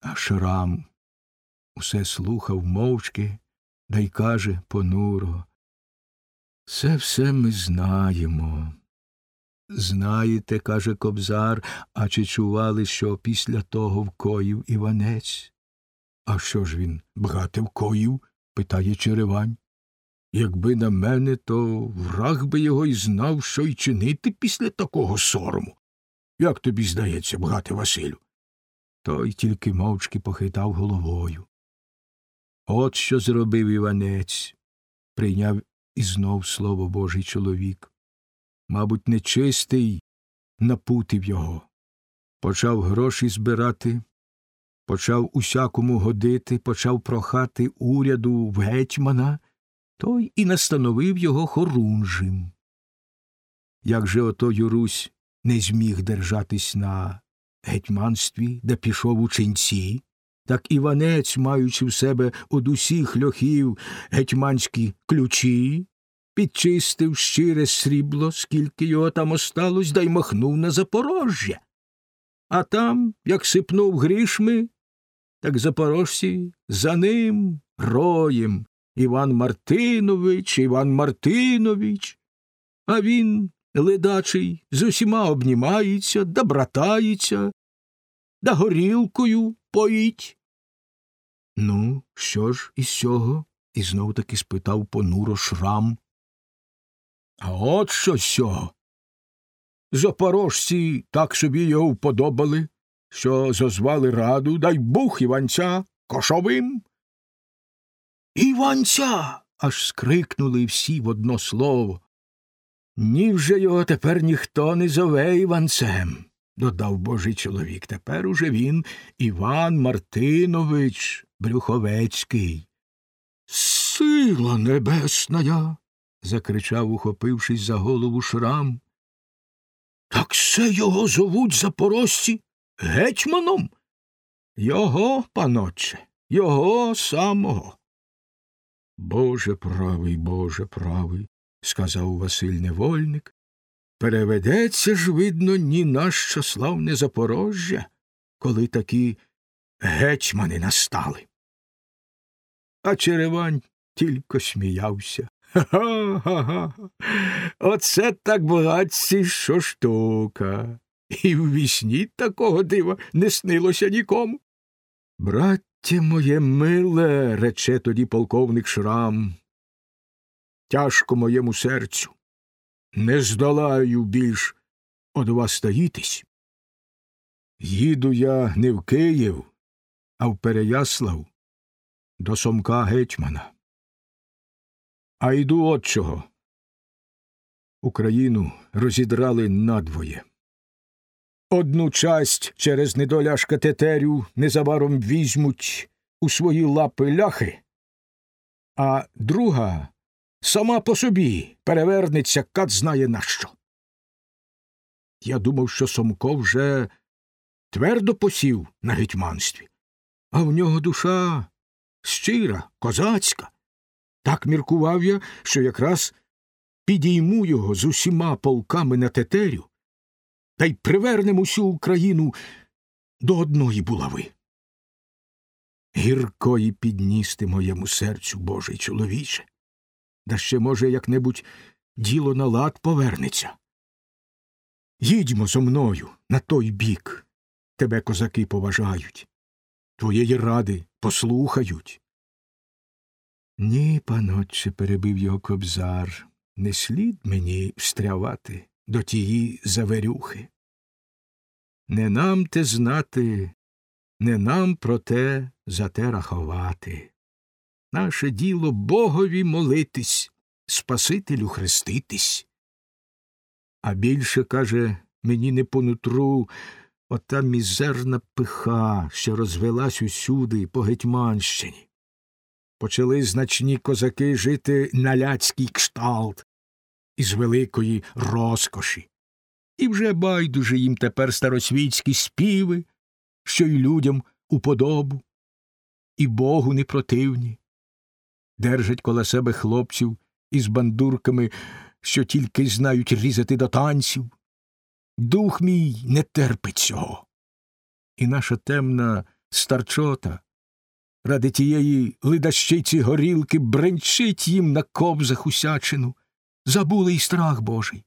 А Шрам усе слухав мовчки, да й каже понуро. Це все ми знаємо. Знаєте, каже кобзар, а чи чували, що після того вкоїв Іванець? А що ж він багато вкоїв? питає Черевань. Якби на мене, то враг би його й знав, що й чинити після такого сорому. Як тобі здається, багате Василю? Той тільки мовчки похитав головою. От що зробив Іванець, прийняв і знов слово Божий чоловік. Мабуть, нечистий напутив його. Почав гроші збирати, почав усякому годити, почав прохати уряду в гетьмана, той і настановив його хорунжим. Як же ото Юрусь не зміг держатись на гетьманстві, де пішов у ченці, так Іванець, маючи в себе од усіх льохів гетьманські ключі, підчистив щире срібло, скільки його там осталось, да й махнув на Запорожжя. А там, як сипнув грішми, так запорожці за ним роєм Іван Мартинович, Іван Мартинович. А він, ледачий, з усіма обнімається, да братається, да горілкою поїть. Ну, що ж із цього? і знов таки спитав понуро шрам. А от що з цього. Запорожці так собі його вподобали, що зазвали раду, дай бух Іванця кошовим. Іванця. аж скрикнули всі в одно слово. Ні вже його тепер ніхто не зове Іванцем, додав божий чоловік. Тепер уже він Іван Мартинович Брюховецький. Сила небесная. закричав, ухопившись за голову шрам. Так це його зовуть запорожці гетьманом? Його, паноче, його самого. Боже правий, Боже правий, сказав Василь Невольник. Переведеться ж, видно, ні на що славне Запорожжя, коли такі гетьмани настали. А Черевань тільки сміявся. Ха-ха-ха. Оце так багатці, що штука. І в вісні такого дива не снилося нікому. Браття моє миле, рече тоді полковник Шрам. Тяжко моєму серцю. Не здолаю більш од вас таїтись. Їду я не в Київ, а в Переяслав до Сомка гетьмана. А йду от чого. Україну розідрали надвоє. Одну часть через недоляшка тетерю незабаром візьмуть у свої лапи ляхи, а друга сама по собі перевернеться кат знає на що. Я думав, що Сомко вже твердо посів на гетьманстві, а в нього душа щира, козацька. Так міркував я, що якраз підійму його з усіма полками на тетерю та й привернем усю Україну до одної булави. Гіркої підністи моєму серцю, Божий чоловіче, да ще, може, як небудь діло на лад повернеться. Їдьмо зо мною на той бік. Тебе козаки поважають. Твоєї ради послухають. Ні, панотче, перебив його кобзар, не слід мені встрявати до тії заверюхи. Не нам те знати, не нам про те за те рахувати. Наше діло Богові молитись, Спасителю хреститись. А більше, каже, мені не по нутру ота мізерна пиха, що розвелась усюди по Гетьманщині. Почали значні козаки жити на ляцький кшталт із великої розкоші. І вже байдуже їм тепер старосвітські співи, що й людям уподобу, і Богу не противні. Держать коло себе хлопців із бандурками, що тільки знають різати до танців. Дух мій не терпить цього. І наша темна старчота. Ради тієї лидащиці горілки бренчить їм на кобзах усячину. Забули й страх Божий.